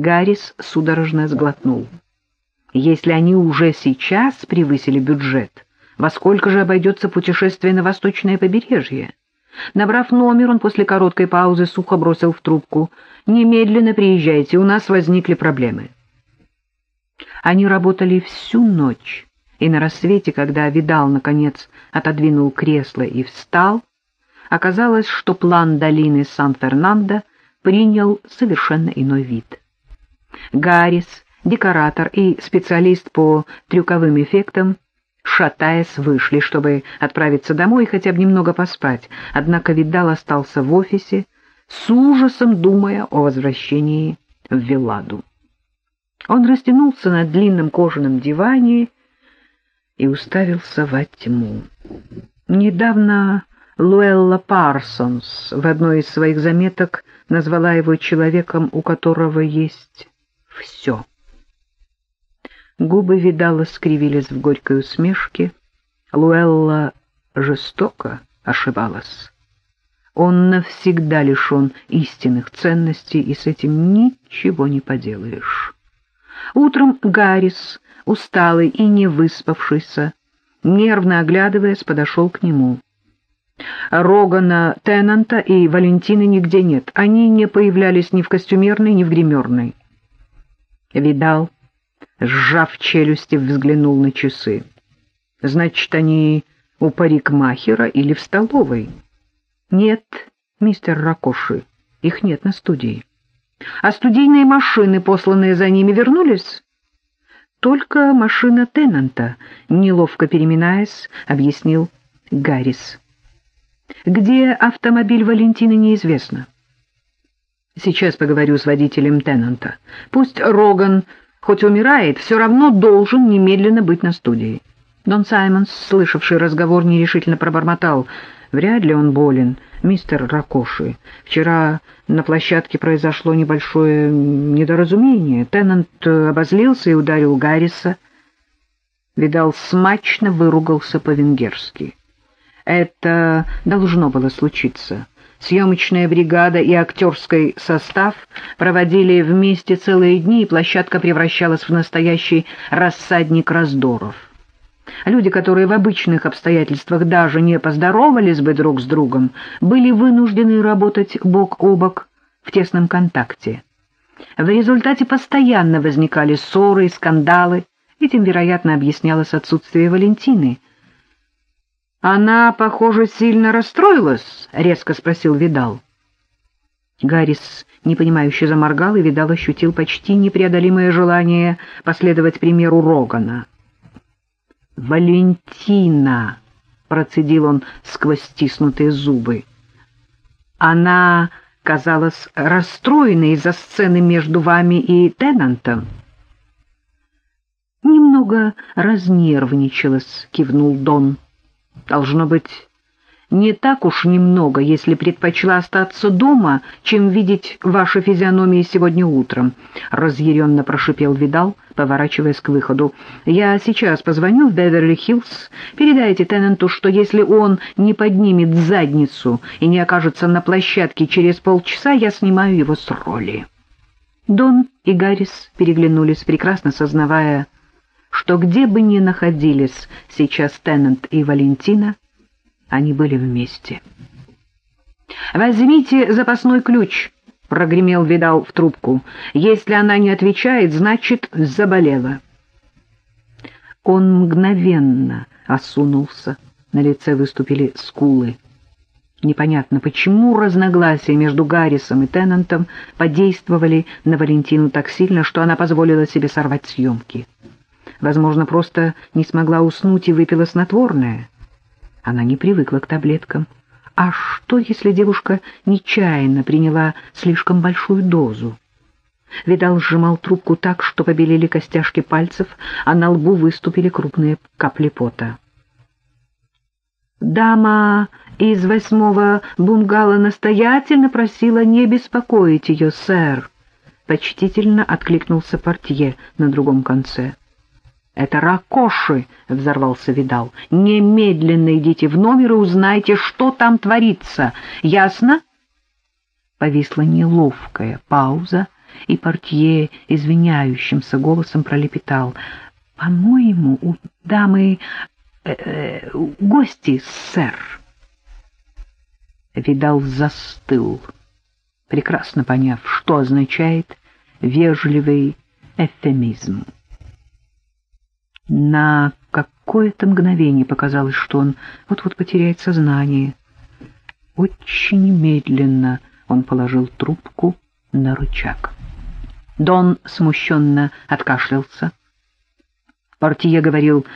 Гаррис судорожно сглотнул. Если они уже сейчас превысили бюджет, во сколько же обойдется путешествие на восточное побережье? Набрав номер, он после короткой паузы сухо бросил в трубку. «Немедленно приезжайте, у нас возникли проблемы». Они работали всю ночь, и на рассвете, когда Видал, наконец, отодвинул кресло и встал, оказалось, что план долины Сан-Фернандо принял совершенно иной вид. Гаррис, декоратор и специалист по трюковым эффектам, шатаясь, вышли, чтобы отправиться домой и хотя бы немного поспать, однако Видал остался в офисе, с ужасом думая о возвращении в Вилладу. Он растянулся на длинном кожаном диване и уставился во тьму. Недавно Луэлла Парсонс в одной из своих заметок назвала его человеком, у которого есть все. Губы видала скривились в горькой усмешке. Луэлла жестоко ошибалась. Он навсегда лишен истинных ценностей, и с этим ничего не поделаешь. Утром Гаррис, усталый и не выспавшийся, нервно оглядываясь, подошел к нему. Рогана Теннанта и Валентины нигде нет. Они не появлялись ни в костюмерной, ни в гримерной. Видал, сжав челюсти, взглянул на часы. Значит, они у парикмахера или в столовой? Нет, мистер Ракоши, их нет на студии. А студийные машины, посланные за ними, вернулись? Только машина Теннанта, неловко переминаясь, объяснил Гаррис. Где автомобиль Валентины, неизвестно. Сейчас поговорю с водителем Теннанта. Пусть Роган хоть умирает, все равно должен немедленно быть на студии. Дон Саймонс, слышавший разговор, нерешительно пробормотал. Вряд ли он болен, мистер Ракоши. Вчера на площадке произошло небольшое недоразумение. Теннант обозлился и ударил Гарриса. Видал, смачно выругался по-венгерски. Это должно было случиться. Съемочная бригада и актерский состав проводили вместе целые дни, и площадка превращалась в настоящий рассадник раздоров. Люди, которые в обычных обстоятельствах даже не поздоровались бы друг с другом, были вынуждены работать бок о бок в тесном контакте. В результате постоянно возникали ссоры и скандалы, этим, вероятно, объяснялось отсутствие Валентины — «Она, похоже, сильно расстроилась?» — резко спросил Видал. Гаррис непонимающе заморгал, и Видал ощутил почти непреодолимое желание последовать примеру Рогана. «Валентина!» — процедил он сквозь стиснутые зубы. «Она казалась расстроенной из-за сцены между вами и Теннантом». «Немного разнервничалась», — кивнул Дон. Должно быть, не так уж немного, если предпочла остаться дома, чем видеть ваши физиономии сегодня утром, — разъяренно прошипел Видал, поворачиваясь к выходу. — Я сейчас позвоню в Беверли-Хиллз. Передайте Теннанту, что если он не поднимет задницу и не окажется на площадке через полчаса, я снимаю его с роли. Дон и Гаррис переглянулись, прекрасно сознавая, что где бы ни находились сейчас Теннант и Валентина, они были вместе. «Возьмите запасной ключ», — прогремел Видал в трубку. «Если она не отвечает, значит, заболела». Он мгновенно осунулся, на лице выступили скулы. Непонятно, почему разногласия между Гаррисом и Теннантом подействовали на Валентину так сильно, что она позволила себе сорвать съемки. Возможно, просто не смогла уснуть и выпила снотворное. Она не привыкла к таблеткам. А что, если девушка нечаянно приняла слишком большую дозу? Видал сжимал трубку так, что побелели костяшки пальцев, а на лбу выступили крупные капли пота. Дама из восьмого бунгало настоятельно просила не беспокоить ее, сэр. Почтительно откликнулся портье на другом конце. «Это ракоши!» — взорвался Видал. «Немедленно идите в номер и узнайте, что там творится. Ясно?» Повисла неловкая пауза, и портье извиняющимся голосом пролепетал. «По-моему, у дамы э -э, гости, сэр». Видал застыл, прекрасно поняв, что означает вежливый эвфемизм. На какое-то мгновение показалось, что он вот-вот потеряет сознание. Очень медленно он положил трубку на рычаг. Дон смущенно откашлялся. Портье говорил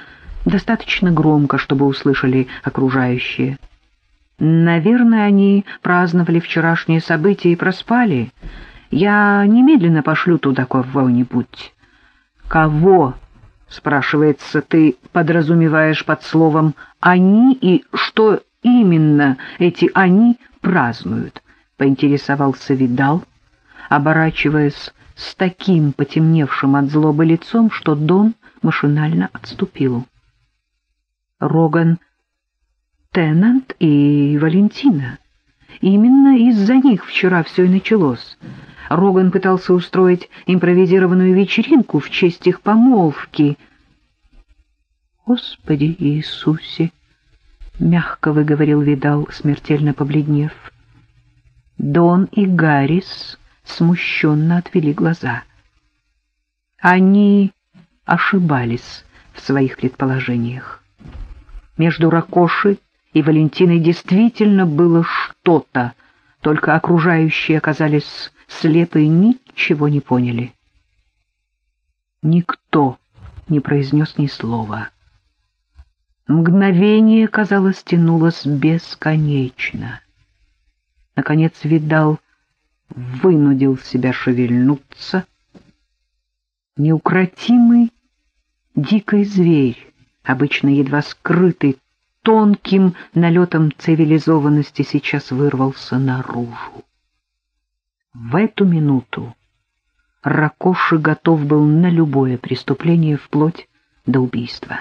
достаточно громко, чтобы услышали окружающие. Наверное, они праздновали вчерашние события и проспали. Я немедленно пошлю туда кого-нибудь. Кого, спрашивается, ты подразумеваешь под словом «они» и что именно эти «они» празднуют? Поинтересовался Видал, оборачиваясь с таким потемневшим от злобы лицом, что Дон машинально отступил. Роган, Теннант и Валентина. Именно из-за них вчера все и началось. Роган пытался устроить импровизированную вечеринку в честь их помолвки. «Господи Иисусе!» — мягко выговорил Видал, смертельно побледнев. Дон и Гаррис смущенно отвели глаза. Они ошибались в своих предположениях. Между Ракоши и Валентиной действительно было что-то, только окружающие оказались слепы и ничего не поняли. Никто не произнес ни слова. Мгновение, казалось, тянулось бесконечно. Наконец видал вынудил себя шевельнуться. Неукротимый дикий зверь, обычно едва скрытый тонким налетом цивилизованности, сейчас вырвался наружу. В эту минуту Ракоши готов был на любое преступление вплоть до убийства.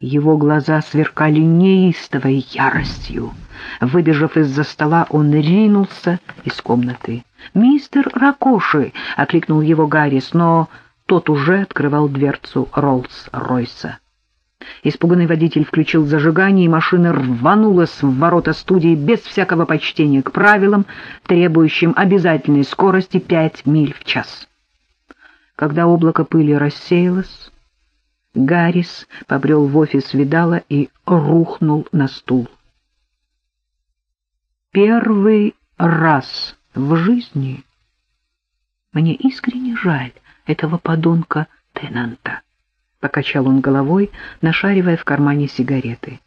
Его глаза сверкали неистовой яростью. Выбежав из-за стола, он ринулся из комнаты. «Мистер Ракоши!» — окликнул его Гаррис, но тот уже открывал дверцу Роллс-Ройса. Испуганный водитель включил зажигание, и машина рванулась в ворота студии без всякого почтения к правилам, требующим обязательной скорости пять миль в час. Когда облако пыли рассеялось, Гаррис побрел в офис Видала и рухнул на стул. Первый раз в жизни мне искренне жаль этого подонка Тенанта. Покачал он головой, нашаривая в кармане сигареты.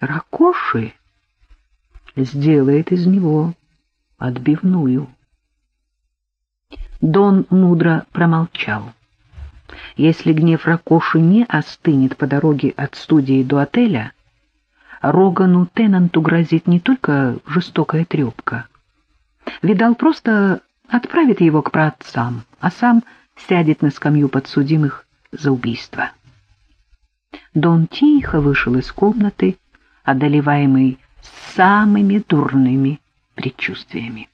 Ракоши сделает из него отбивную. Дон мудро промолчал. Если гнев Ракоши не остынет по дороге от студии до отеля, Рогану Теннанту грозит не только жестокая трепка. Видал, просто отправит его к праотцам, а сам сядет на скамью подсудимых за убийство. Дон тихо вышел из комнаты, одолеваемый самыми дурными предчувствиями.